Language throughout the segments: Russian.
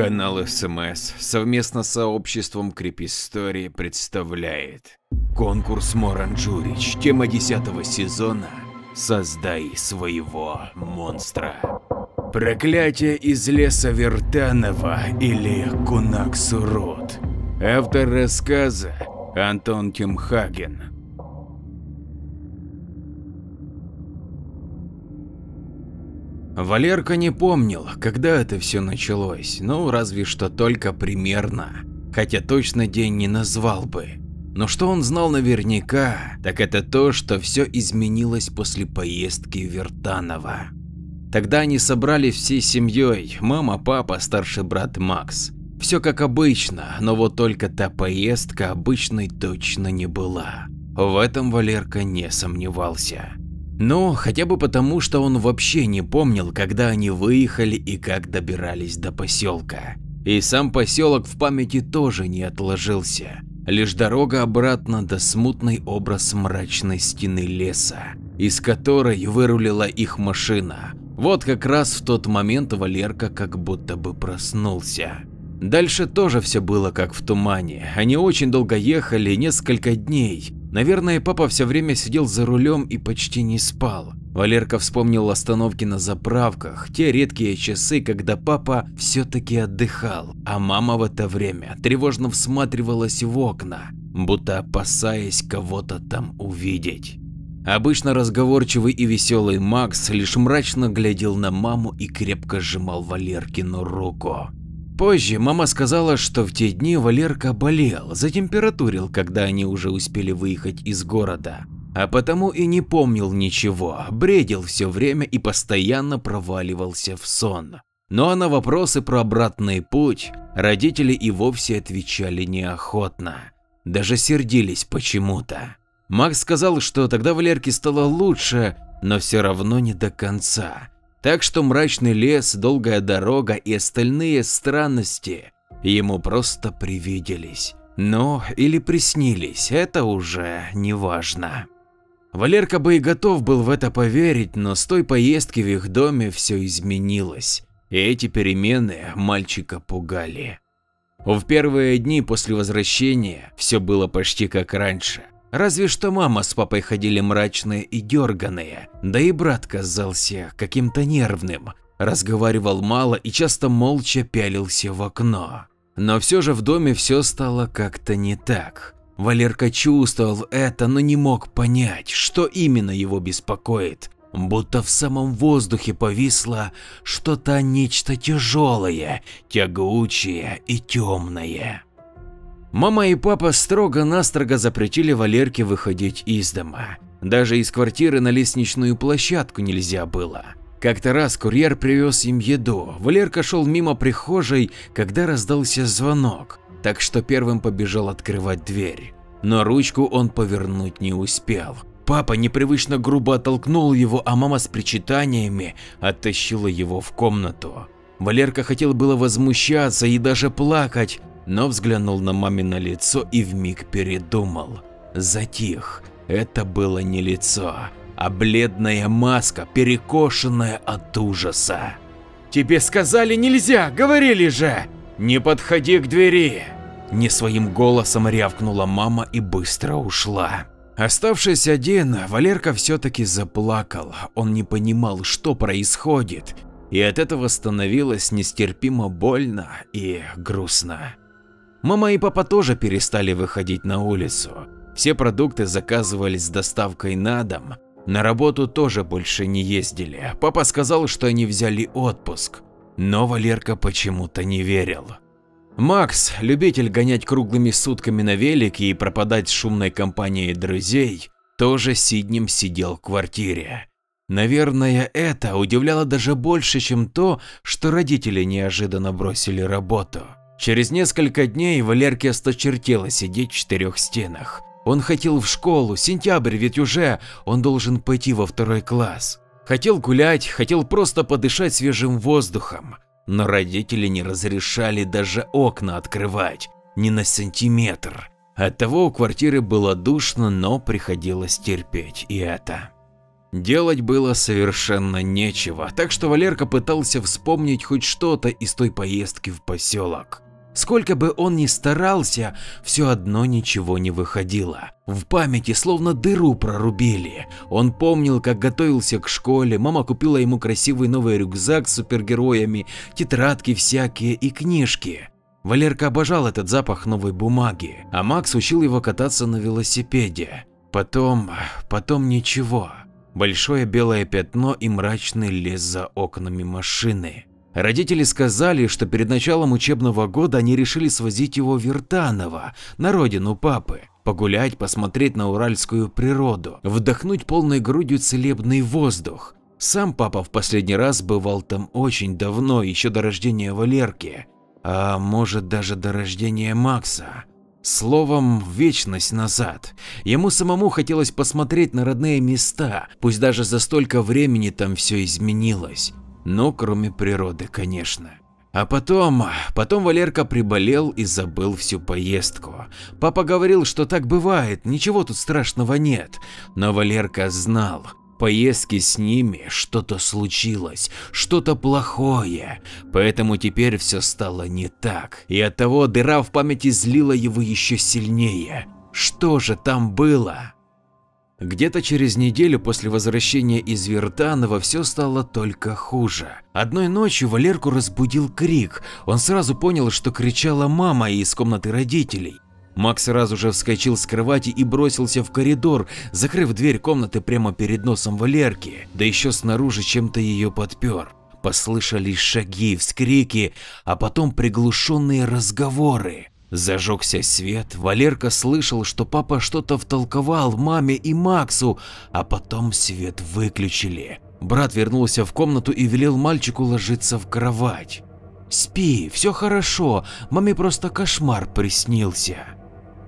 Канал СМС совместно с сообществом Крипистории представляет конкурс Моранджурич, тема 10 сезона «Создай своего монстра». Проклятие из леса Вертанова или Кунаксурут. Автор рассказа Антон Тимхаген. Валерка не помнил, когда это все началось, ну разве что только примерно, хотя точно день не назвал бы. Но что он знал наверняка, так это то, что все изменилось после поездки в Вертаново. Тогда они собрались всей семьей, мама, папа, старший брат Макс. Все как обычно, но вот только та поездка обычной точно не была. В этом Валерка не сомневался. Ну, хотя бы потому, что он вообще не помнил, когда они выехали и как добирались до поселка. И сам поселок в памяти тоже не отложился. Лишь дорога обратно до смутный образ мрачной стены леса, из которой вырулила их машина. Вот как раз в тот момент Валерка как будто бы проснулся. Дальше тоже все было как в тумане. Они очень долго ехали, несколько дней, Наверное, папа все время сидел за рулем и почти не спал. Валерка вспомнил остановки на заправках, те редкие часы, когда папа все-таки отдыхал, а мама в это время тревожно всматривалась в окна, будто опасаясь кого-то там увидеть. Обычно разговорчивый и веселый Макс лишь мрачно глядел на маму и крепко сжимал Валеркину руку. Позже мама сказала, что в те дни Валерка болел, затемпературил, когда они уже успели выехать из города, а потому и не помнил ничего, бредил все время и постоянно проваливался в сон. Но ну а на вопросы про обратный путь родители и вовсе отвечали неохотно, даже сердились почему-то. Макс сказал, что тогда Валерке стало лучше, но все равно не до конца, так что мрачный лес, долгая дорога и остальные странности ему просто привиделись. Ну, или приснились, это уже не важно. Валерка бы и готов был в это поверить, но с той поездки в их доме все изменилось, и эти перемены мальчика пугали. В первые дни после возвращения все было почти как раньше. Разве что мама с папой ходили мрачные и дерганые, да и брат казался каким-то нервным, разговаривал мало и часто молча пялился в окно. Но все же в доме все стало как-то не так. Валерка чувствовал это, но не мог понять, что именно его беспокоит. Будто в самом воздухе повисло что-то нечто тяжелое, тягучее и темное. Мама и папа строго-настрого запретили Валерке выходить из дома. Даже из квартиры на лестничную площадку нельзя было. Как-то раз курьер привез им еду. Валерка шел мимо прихожей, когда раздался звонок, так что первым побежал открывать дверь. Но ручку он повернуть не успел. Папа непривычно грубо оттолкнул его, а мама с причитаниями оттащила его в комнату. Валерка хотел было возмущаться и даже плакать, но взглянул на мамино лицо и вмиг передумал. Затих. Это было не лицо, а бледная маска, перекошенная от ужаса. «Тебе сказали нельзя, говорили же! Не подходи к двери!» Не своим голосом рявкнула мама и быстро ушла. Оставшись один, Валерка все-таки заплакал. Он не понимал, что происходит, и от этого становилось нестерпимо больно и грустно. Мама и папа тоже перестали выходить на улицу. Все продукты заказывались с доставкой на дом. На работу тоже больше не ездили. Папа сказал, что они взяли отпуск. Но Валерка почему-то не верил. Макс, любитель гонять круглыми сутками на велике и пропадать с шумной компанией друзей, тоже сиднем сидел в квартире. Наверное, это удивляло даже больше, чем то, что родители неожиданно бросили работу. Через несколько дней Валерке осточертело сидеть в четырех стенах. Он хотел в школу, сентябрь ведь уже, он должен пойти во второй класс. Хотел гулять, хотел просто подышать свежим воздухом, но родители не разрешали даже окна открывать, ни на сантиметр. Оттого у квартиры было душно, но приходилось терпеть и это. Делать было совершенно нечего, так что Валерка пытался вспомнить хоть что-то из той поездки в поселок. Сколько бы он ни старался, все одно ничего не выходило. В памяти словно дыру прорубили. Он помнил, как готовился к школе, мама купила ему красивый новый рюкзак с супергероями, тетрадки всякие и книжки. Валерка обожал этот запах новой бумаги, а Макс учил его кататься на велосипеде. Потом, потом ничего. Большое белое пятно и мрачный лес за окнами машины. Родители сказали, что перед началом учебного года они решили свозить его в Вертаново, на родину папы, погулять, посмотреть на уральскую природу, вдохнуть полной грудью целебный воздух. Сам папа в последний раз бывал там очень давно, еще до рождения Валерки, а может даже до рождения Макса. Словом, вечность назад. Ему самому хотелось посмотреть на родные места, пусть даже за столько времени там все изменилось. Ну, кроме природы, конечно. А потом, потом Валерка приболел и забыл всю поездку. Папа говорил, что так бывает, ничего тут страшного нет. Но Валерка знал, поездки с ними что-то случилось, что-то плохое, поэтому теперь все стало не так, и оттого дыра в памяти злила его еще сильнее. Что же там было? Где-то через неделю после возвращения из Вертанова все стало только хуже. Одной ночью Валерку разбудил крик, он сразу понял, что кричала мама из комнаты родителей. Макс сразу же вскочил с кровати и бросился в коридор, закрыв дверь комнаты прямо перед носом Валерки, да еще снаружи чем-то ее подпер. Послышались шаги, вскрики, а потом приглушенные разговоры. Зажегся свет, Валерка слышал, что папа что-то втолковал маме и Максу, а потом свет выключили. Брат вернулся в комнату и велел мальчику ложиться в кровать. «Спи, все хорошо, маме просто кошмар приснился».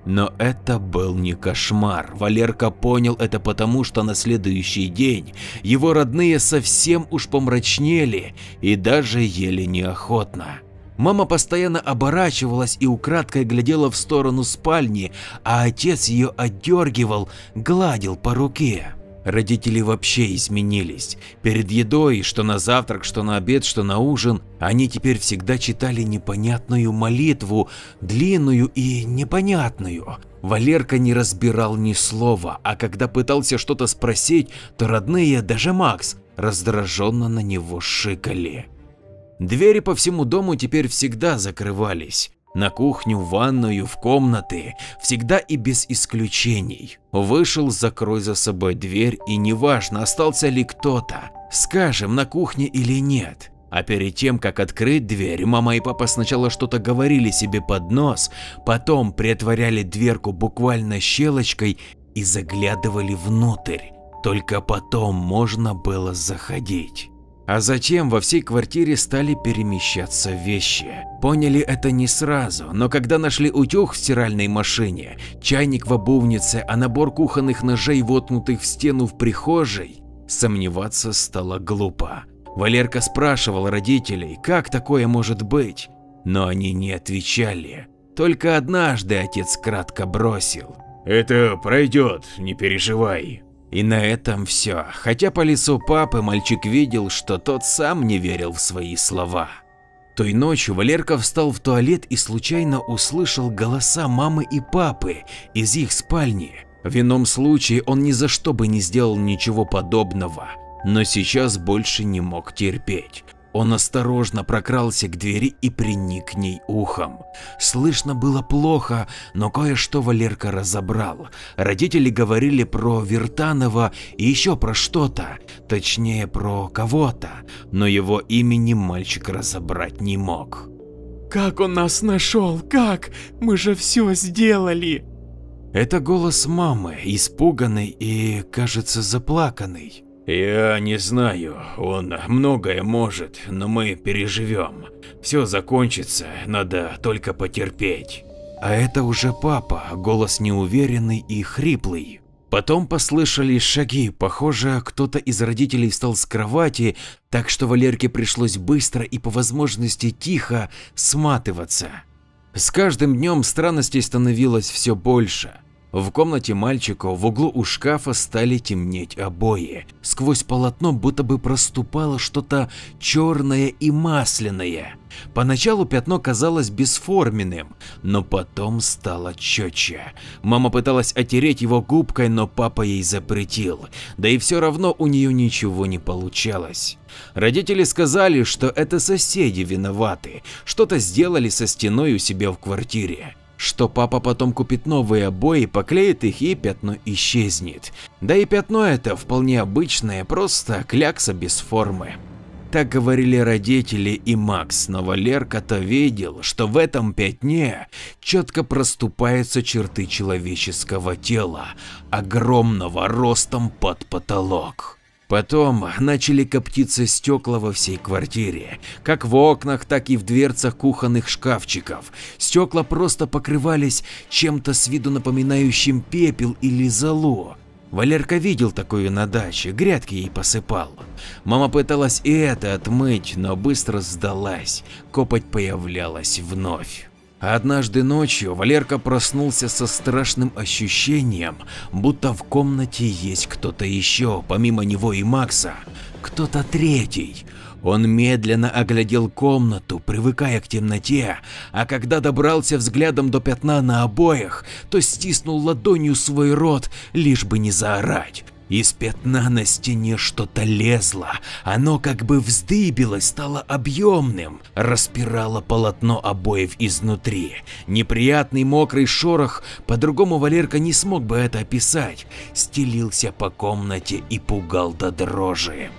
Но это был не кошмар. Валерка понял это потому, что на следующий день его родные совсем уж помрачнели и даже ели неохотно. Мама постоянно оборачивалась и украдкой глядела в сторону спальни, а отец ее отдергивал, гладил по руке. Родители вообще изменились. Перед едой, что на завтрак, что на обед, что на ужин, они теперь всегда читали непонятную молитву, длинную и непонятную. Валерка не разбирал ни слова, а когда пытался что-то спросить, то родные, даже Макс, раздраженно на него шикали. Двери по всему дому теперь всегда закрывались. На кухню, в ванную, в комнаты, всегда и без исключений. Вышел, закрой за собой дверь и неважно, остался ли кто-то, скажем, на кухне или нет. А перед тем, как открыть дверь, мама и папа сначала что-то говорили себе под нос, потом притворяли дверку буквально щелочкой и заглядывали внутрь. Только потом можно было заходить. А затем во всей квартире стали перемещаться вещи. Поняли это не сразу, но когда нашли утюг в стиральной машине, чайник в обувнице, а набор кухонных ножей, воткнутых в стену в прихожей, сомневаться стало глупо. Валерка спрашивал родителей, как такое может быть, но они не отвечали. Только однажды отец кратко бросил. «Это пройдет, не переживай». И на этом все, хотя по лицу папы мальчик видел, что тот сам не верил в свои слова. Той ночью Валерка встал в туалет и случайно услышал голоса мамы и папы из их спальни. В ином случае он ни за что бы не сделал ничего подобного, но сейчас больше не мог терпеть. Он осторожно прокрался к двери и приник к ней ухом. Слышно было плохо, но кое-что Валерка разобрал. Родители говорили про Вертанова и еще про что-то, точнее про кого-то, но его имени мальчик разобрать не мог. «Как он нас нашел? Как? Мы же все сделали!» Это голос мамы, испуганный и, кажется, заплаканный. «Я не знаю, он многое может, но мы переживем. Все закончится, надо только потерпеть». А это уже папа, голос неуверенный и хриплый. Потом послышались шаги, похоже, кто-то из родителей встал с кровати, так что Валерке пришлось быстро и по возможности тихо сматываться. С каждым днем странностей становилось все больше. В комнате мальчика в углу у шкафа стали темнеть обои. Сквозь полотно будто бы проступало что-то черное и масляное. Поначалу пятно казалось бесформенным, но потом стало четче. Мама пыталась отереть его губкой, но папа ей запретил, да и все равно у нее ничего не получалось. Родители сказали, что это соседи виноваты, что-то сделали со стеной у себя в квартире что папа потом купит новые обои, поклеит их и пятно исчезнет. Да и пятно это вполне обычное, просто клякса без формы. Так говорили родители и Макс, но Валерка-то видел, что в этом пятне четко проступаются черты человеческого тела, огромного ростом под потолок. Потом начали коптиться стекла во всей квартире, как в окнах, так и в дверцах кухонных шкафчиков. Стекла просто покрывались чем-то с виду напоминающим пепел или золу. Валерка видел такое на даче, грядки ей посыпал. Мама пыталась и это отмыть, но быстро сдалась, копоть появлялась вновь. Однажды ночью Валерка проснулся со страшным ощущением, будто в комнате есть кто-то еще, помимо него и Макса, кто-то третий. Он медленно оглядел комнату, привыкая к темноте, а когда добрался взглядом до пятна на обоях, то стиснул ладонью свой рот, лишь бы не заорать. Из пятна на стене что-то лезло, оно как бы вздыбилось, стало объемным, распирало полотно обоев изнутри. Неприятный мокрый шорох, по-другому Валерка не смог бы это описать, стелился по комнате и пугал до дрожи.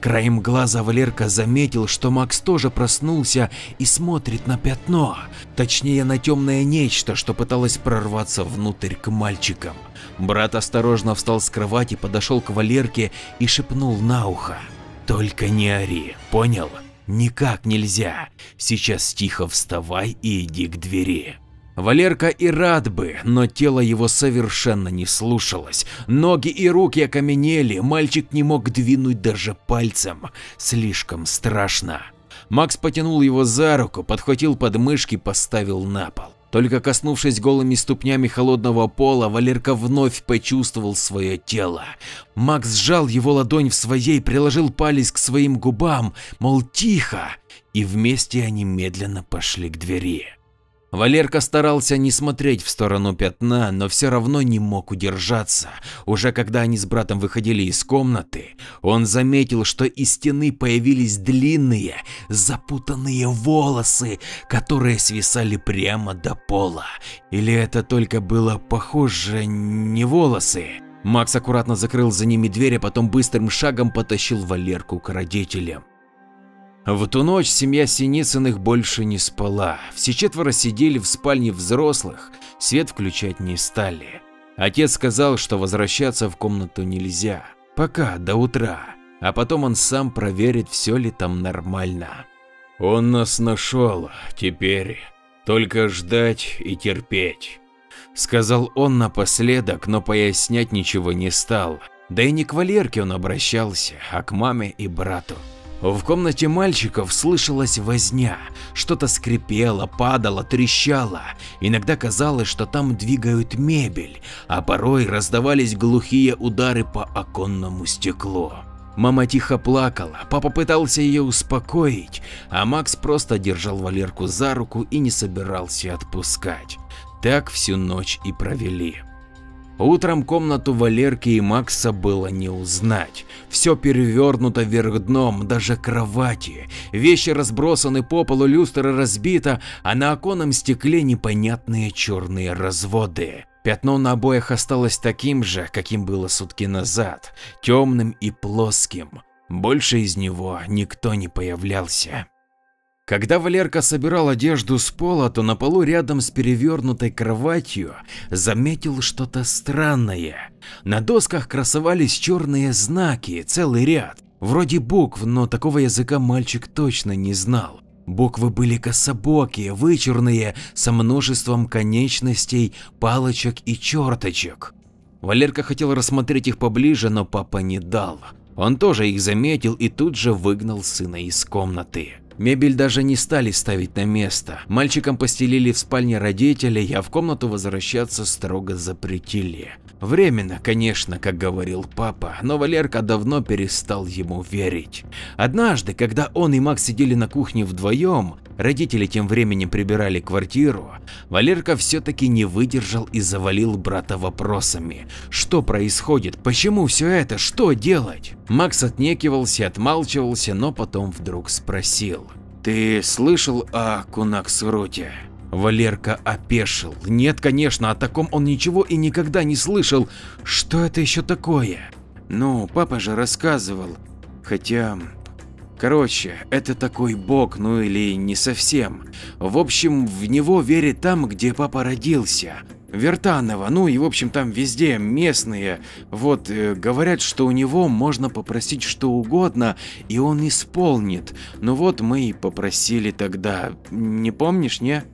Краем глаза Валерка заметил, что Макс тоже проснулся и смотрит на пятно, точнее на темное нечто, что пыталось прорваться внутрь к мальчикам. Брат осторожно встал с кровати, подошел к Валерке и шепнул на ухо. «Только не ори, понял? Никак нельзя. Сейчас тихо вставай и иди к двери». Валерка и рад бы, но тело его совершенно не слушалось. Ноги и руки окаменели, мальчик не мог двинуть даже пальцем. Слишком страшно. Макс потянул его за руку, подхватил подмышки, поставил на пол. Только коснувшись голыми ступнями холодного пола, Валерка вновь почувствовал свое тело. Макс сжал его ладонь в своей, приложил палец к своим губам, мол тихо, и вместе они медленно пошли к двери. Валерка старался не смотреть в сторону пятна, но все равно не мог удержаться. Уже когда они с братом выходили из комнаты, он заметил, что из стены появились длинные, запутанные волосы, которые свисали прямо до пола. Или это только было похоже не волосы? Макс аккуратно закрыл за ними дверь, а потом быстрым шагом потащил Валерку к родителям. В ту ночь семья Синицыных больше не спала. Все четверо сидели в спальне взрослых, свет включать не стали. Отец сказал, что возвращаться в комнату нельзя, пока до утра, а потом он сам проверит, все ли там нормально. Он нас нашел, теперь только ждать и терпеть. Сказал он напоследок, но пояснять ничего не стал. Да и не к Валерке он обращался, а к маме и брату. В комнате мальчиков слышалась возня, что-то скрипело, падало, трещало. Иногда казалось, что там двигают мебель, а порой раздавались глухие удары по оконному стеклу. Мама тихо плакала, папа пытался ее успокоить, а Макс просто держал Валерку за руку и не собирался отпускать. Так всю ночь и провели. Утром комнату Валерки и Макса было не узнать. Все перевернуто вверх дном, даже кровати. Вещи разбросаны по полу, люстра разбита, а на оконном стекле непонятные черные разводы. Пятно на обоях осталось таким же, каким было сутки назад, темным и плоским. Больше из него никто не появлялся. Когда Валерка собирал одежду с пола, то на полу рядом с перевернутой кроватью заметил что-то странное. На досках красовались черные знаки, целый ряд, вроде букв, но такого языка мальчик точно не знал. Буквы были кособокие, вычурные, со множеством конечностей, палочек и черточек. Валерка хотел рассмотреть их поближе, но папа не дал. Он тоже их заметил и тут же выгнал сына из комнаты. Мебель даже не стали ставить на место. Мальчикам постелили в спальне родителей, а в комнату возвращаться строго запретили. Временно, конечно, как говорил папа, но Валерка давно перестал ему верить. Однажды, когда он и Макс сидели на кухне вдвоем, родители тем временем прибирали квартиру, Валерка все-таки не выдержал и завалил брата вопросами. Что происходит? Почему все это? Что делать? Макс отнекивался, отмалчивался, но потом вдруг спросил. Ты слышал о Кунаксруте? Валерка опешил. Нет, конечно, о таком он ничего и никогда не слышал. Что это еще такое? Ну, папа же рассказывал. Хотя... Короче, это такой бог, ну или не совсем. В общем, в него верят там, где папа родился. Вертанова, ну и в общем там везде местные. Вот, э, говорят, что у него можно попросить что угодно, и он исполнит. Ну вот мы и попросили тогда. Не помнишь, не?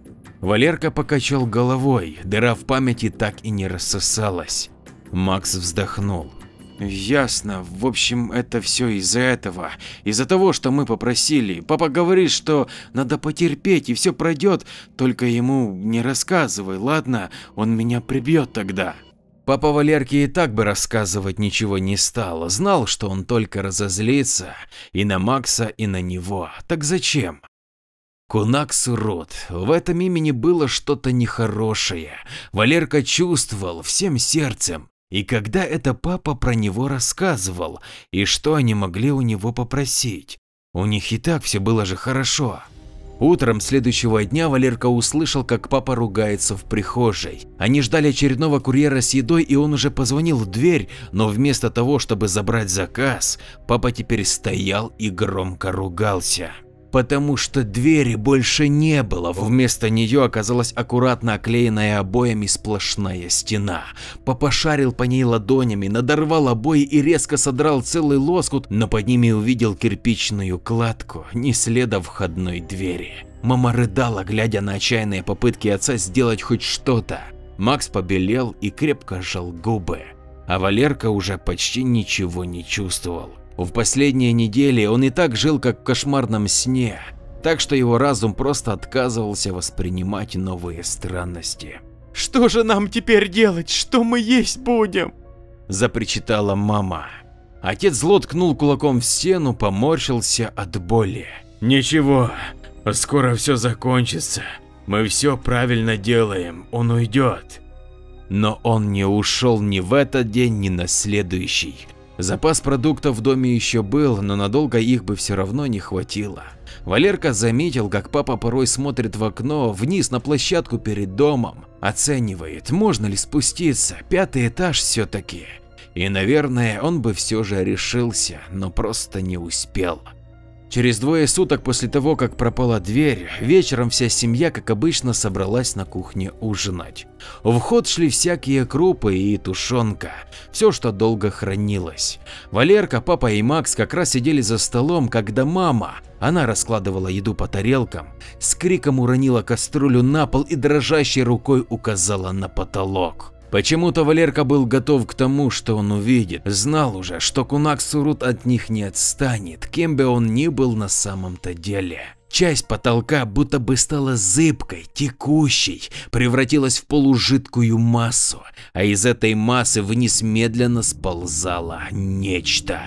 Валерка покачал головой, дыра в памяти так и не рассосалась. Макс вздохнул. Ясно. В общем, это все из-за этого. Из-за того, что мы попросили. Папа говорит, что надо потерпеть и все пройдет, только ему не рассказывай, ладно? Он меня прибьет тогда. Папа Валерке и так бы рассказывать ничего не стал, знал, что он только разозлится и на Макса, и на него. Так зачем? Кунакс урод. В этом имени было что-то нехорошее. Валерка чувствовал всем сердцем. И когда это папа про него рассказывал, и что они могли у него попросить? У них и так все было же хорошо. Утром следующего дня Валерка услышал, как папа ругается в прихожей. Они ждали очередного курьера с едой, и он уже позвонил в дверь, но вместо того, чтобы забрать заказ, папа теперь стоял и громко ругался потому что двери больше не было, вместо нее оказалась аккуратно оклеенная обоями сплошная стена. Папа шарил по ней ладонями, надорвал обои и резко содрал целый лоскут, но под ними увидел кирпичную кладку, ни следа входной двери. Мама рыдала, глядя на отчаянные попытки отца сделать хоть что-то. Макс побелел и крепко сжал губы, а Валерка уже почти ничего не чувствовал. В последние недели он и так жил как в кошмарном сне, так что его разум просто отказывался воспринимать новые странности. «Что же нам теперь делать? Что мы есть будем?» – запричитала мама. Отец зло ткнул кулаком в стену, поморщился от боли. «Ничего, скоро все закончится. Мы все правильно делаем, он уйдет». Но он не ушел ни в этот день, ни на следующий. Запас продуктов в доме еще был, но надолго их бы все равно не хватило. Валерка заметил, как папа порой смотрит в окно вниз на площадку перед домом, оценивает, можно ли спуститься, пятый этаж все-таки. И, наверное, он бы все же решился, но просто не успел. Через двое суток после того, как пропала дверь, вечером вся семья, как обычно, собралась на кухне ужинать. В ход шли всякие крупы и тушенка, все, что долго хранилось. Валерка, папа и Макс как раз сидели за столом, когда мама, она раскладывала еду по тарелкам, с криком уронила кастрюлю на пол и дрожащей рукой указала на потолок. Почему-то Валерка был готов к тому, что он увидит, знал уже, что Кунак Сурут от них не отстанет, кем бы он ни был на самом-то деле. Часть потолка будто бы стала зыбкой, текущей, превратилась в полужидкую массу, а из этой массы вниз медленно сползало нечто.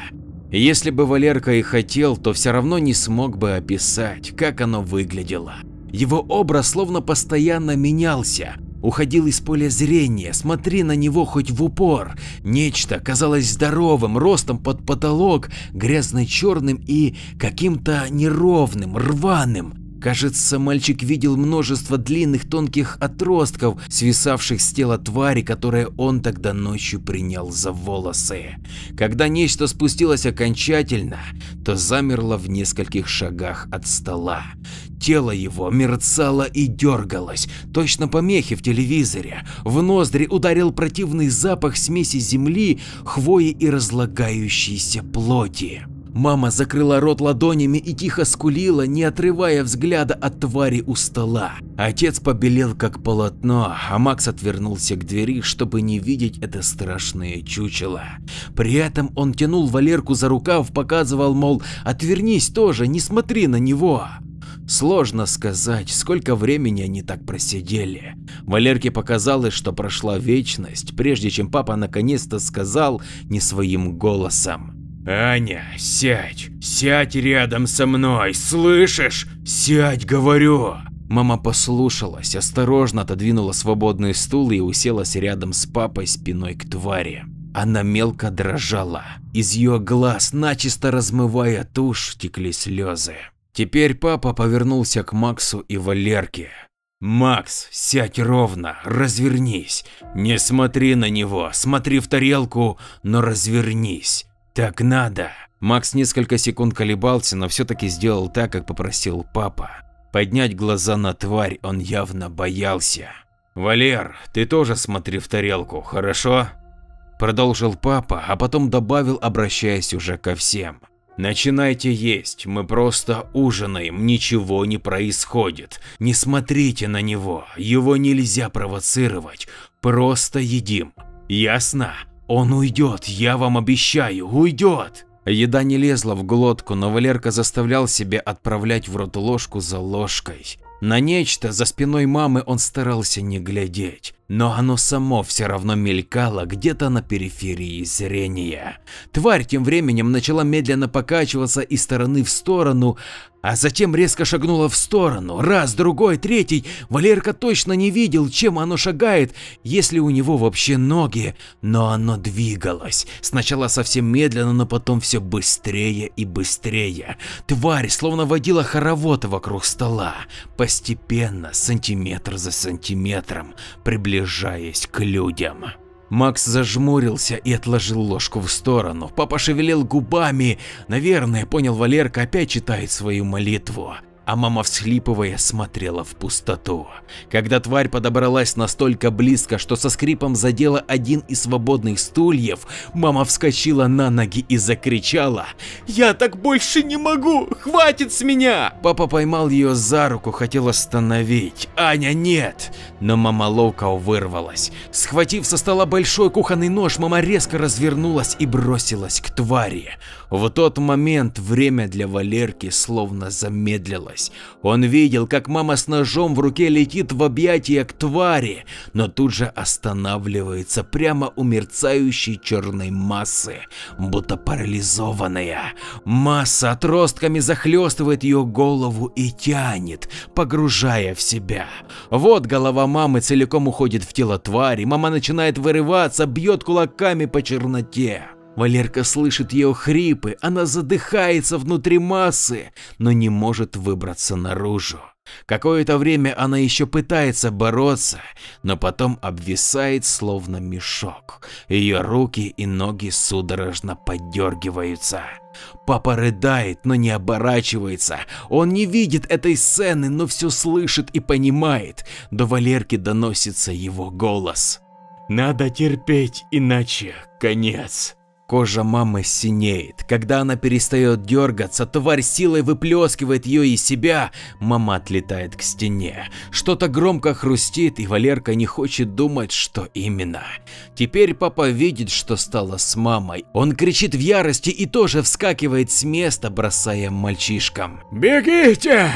Если бы Валерка и хотел, то все равно не смог бы описать, как оно выглядело. Его образ словно постоянно менялся, уходил из поля зрения, смотри на него хоть в упор. Нечто казалось здоровым, ростом под потолок, грязно-черным и каким-то неровным, рваным. Кажется, мальчик видел множество длинных тонких отростков, свисавших с тела твари, которые он тогда ночью принял за волосы. Когда нечто спустилось окончательно, то замерло в нескольких шагах от стола. Тело его мерцало и дергалось, точно помехи в телевизоре. В ноздри ударил противный запах смеси земли, хвои и разлагающейся плоти. Мама закрыла рот ладонями и тихо скулила, не отрывая взгляда от твари у стола. Отец побелел как полотно, а Макс отвернулся к двери, чтобы не видеть это страшное чучело. При этом он тянул Валерку за рукав, показывал, мол, отвернись тоже, не смотри на него. Сложно сказать, сколько времени они так просидели. Валерке показалось, что прошла вечность, прежде чем папа наконец-то сказал не своим голосом. Аня, сядь, сядь рядом со мной, слышишь? Сядь, говорю. Мама послушалась, осторожно отодвинула свободный стул и уселась рядом с папой спиной к твари. Она мелко дрожала, из ее глаз, начисто размывая тушь, текли слезы. Теперь папа повернулся к Максу и Валерке. Макс, сядь ровно, развернись, не смотри на него, смотри в тарелку, но развернись. Так надо. Макс несколько секунд колебался, но все-таки сделал так, как попросил папа. Поднять глаза на тварь он явно боялся. Валер, ты тоже смотри в тарелку, хорошо? Продолжил папа, а потом добавил, обращаясь уже ко всем. Начинайте есть, мы просто ужинаем, ничего не происходит. Не смотрите на него, его нельзя провоцировать, просто едим. Ясно? Он уйдет, я вам обещаю, уйдет. Еда не лезла в глотку, но Валерка заставлял себя отправлять в рот ложку за ложкой. На нечто за спиной мамы он старался не глядеть, но оно само все равно мелькало где-то на периферии зрения. Тварь тем временем начала медленно покачиваться из стороны в сторону, а затем резко шагнула в сторону. Раз, другой, третий. Валерка точно не видел, чем оно шагает, если у него вообще ноги, но оно двигалось. Сначала совсем медленно, но потом все быстрее и быстрее. Тварь словно водила хоровод вокруг стола, постепенно, сантиметр за сантиметром, приближаясь к людям. Макс зажмурился и отложил ложку в сторону. Папа шевелил губами. Наверное, понял Валерка, опять читает свою молитву а мама, всхлипывая, смотрела в пустоту. Когда тварь подобралась настолько близко, что со скрипом задела один из свободных стульев, мама вскочила на ноги и закричала «Я так больше не могу! Хватит с меня!» Папа поймал ее за руку, хотел остановить. «Аня, нет!» Но мама ловко вырвалась. Схватив со стола большой кухонный нож, мама резко развернулась и бросилась к твари. В тот момент время для Валерки словно замедлилось. Он видел, как мама с ножом в руке летит в объятия к твари, но тут же останавливается прямо у мерцающей черной массы, будто парализованная. Масса отростками захлестывает ее голову и тянет, погружая в себя. Вот голова мамы целиком уходит в тело твари, мама начинает вырываться, бьет кулаками по черноте. Валерка слышит ее хрипы, она задыхается внутри массы, но не может выбраться наружу. Какое-то время она еще пытается бороться, но потом обвисает словно мешок. Ее руки и ноги судорожно подергиваются. Папа рыдает, но не оборачивается. Он не видит этой сцены, но все слышит и понимает. До Валерки доносится его голос. Надо терпеть, иначе конец. Кожа мамы синеет. Когда она перестает дергаться, тварь силой выплескивает ее из себя, мама отлетает к стене. Что-то громко хрустит, и Валерка не хочет думать, что именно. Теперь папа видит, что стало с мамой. Он кричит в ярости и тоже вскакивает с места, бросая мальчишкам. «Бегите!»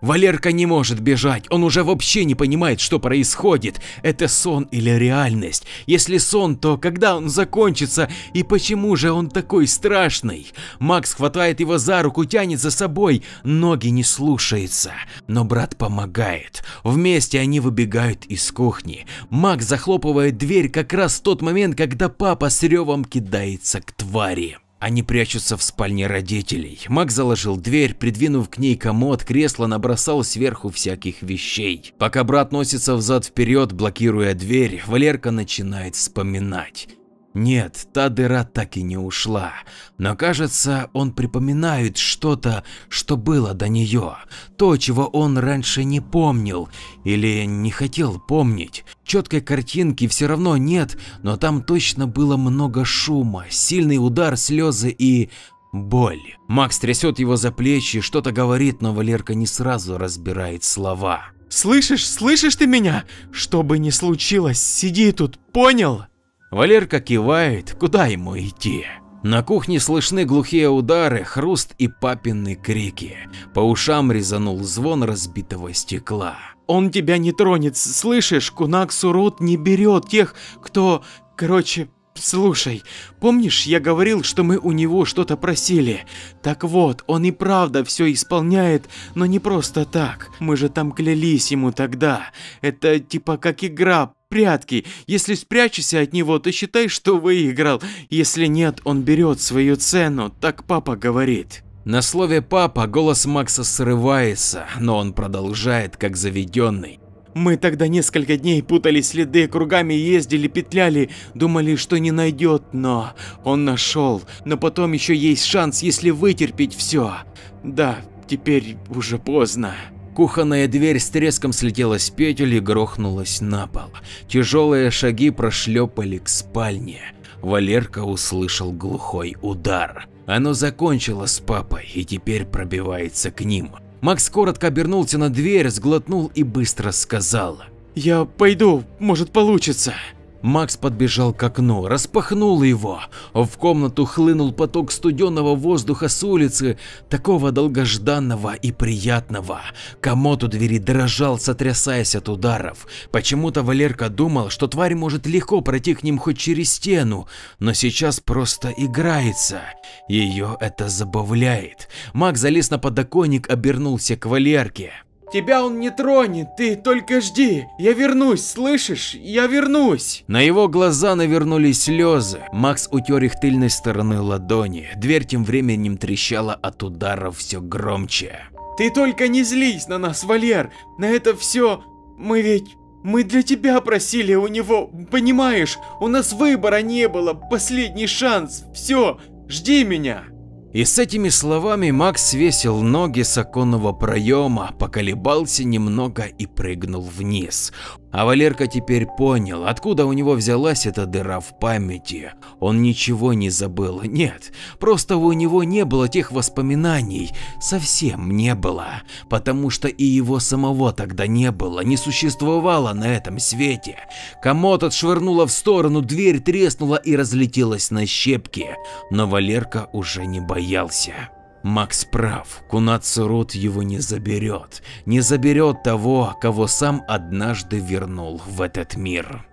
Валерка не может бежать, он уже вообще не понимает, что происходит. Это сон или реальность? Если сон, то когда он закончится и почему же он такой страшный? Макс хватает его за руку, тянет за собой, ноги не слушаются. Но брат помогает. Вместе они выбегают из кухни. Макс захлопывает дверь как раз в тот момент, когда папа с ревом кидается к твари. Они прячутся в спальне родителей. Мак заложил дверь, придвинув к ней комод, кресло набросал сверху всяких вещей. Пока брат носится взад-вперед, блокируя дверь, Валерка начинает вспоминать. Нет, та дыра так и не ушла, но кажется, он припоминает что-то, что было до нее, то, чего он раньше не помнил или не хотел помнить. Четкой картинки все равно нет, но там точно было много шума, сильный удар, слезы и боль. Макс трясет его за плечи, что-то говорит, но Валерка не сразу разбирает слова. Слышишь, слышишь ты меня? Что бы ни случилось, сиди тут, понял? Валерка кивает, куда ему идти. На кухне слышны глухие удары, хруст и папины крики. По ушам резанул звон разбитого стекла. Он тебя не тронет, слышишь? Кунак Сурут не берет тех, кто... Короче, Слушай, помнишь, я говорил, что мы у него что-то просили? Так вот, он и правда все исполняет, но не просто так. Мы же там клялись ему тогда. Это типа как игра, прятки. Если спрячешься от него, то считай, что выиграл. Если нет, он берет свою цену, так папа говорит. На слове «папа» голос Макса срывается, но он продолжает как заведенный. Мы тогда несколько дней путали следы, кругами ездили, петляли, думали, что не найдет, но он нашел. Но потом еще есть шанс, если вытерпеть все. Да, теперь уже поздно. Кухонная дверь с треском слетела с петель и грохнулась на пол. Тяжелые шаги прошлепали к спальне. Валерка услышал глухой удар. Оно закончило с папой и теперь пробивается к ним. Макс коротко обернулся на дверь, сглотнул и быстро сказал. «Я пойду, может получится». Макс подбежал к окну, распахнул его. В комнату хлынул поток студенного воздуха с улицы, такого долгожданного и приятного. Комод у двери дрожал, сотрясаясь от ударов. Почему-то Валерка думал, что тварь может легко пройти к ним хоть через стену, но сейчас просто играется. Ее это забавляет. Макс залез на подоконник, обернулся к Валерке. Тебя он не тронет, ты только жди. Я вернусь, слышишь? Я вернусь. На его глаза навернулись слезы. Макс утер их тыльной стороной ладони. Дверь тем временем трещала от ударов все громче. Ты только не злись на нас, Валер. На это все... Мы ведь... Мы для тебя просили у него, понимаешь? У нас выбора не было, последний шанс. Все, жди меня. И с этими словами Макс свесил ноги с оконного проема, поколебался немного и прыгнул вниз. А Валерка теперь понял, откуда у него взялась эта дыра в памяти. Он ничего не забыл, нет, просто у него не было тех воспоминаний, совсем не было, потому что и его самого тогда не было, не существовало на этом свете. Комод отшвырнула в сторону, дверь треснула и разлетелась на щепки, но Валерка уже не боялся. Макс прав, Кунацурут его не заберет, не заберет того, кого сам однажды вернул в этот мир.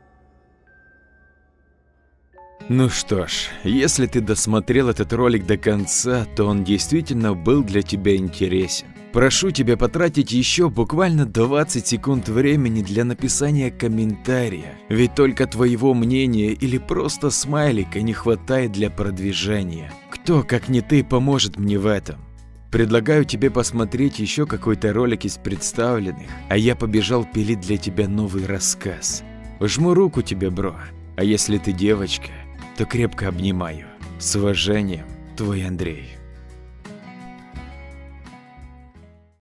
Ну что ж, если ты досмотрел этот ролик до конца, то он действительно был для тебя интересен. Прошу тебя потратить еще буквально 20 секунд времени для написания комментария, ведь только твоего мнения или просто смайлика не хватает для продвижения. Кто, как не ты, поможет мне в этом? Предлагаю тебе посмотреть еще какой-то ролик из представленных, а я побежал пилить для тебя новый рассказ. Жму руку тебе, бро, а если ты девочка, то крепко обнимаю. С уважением, твой Андрей.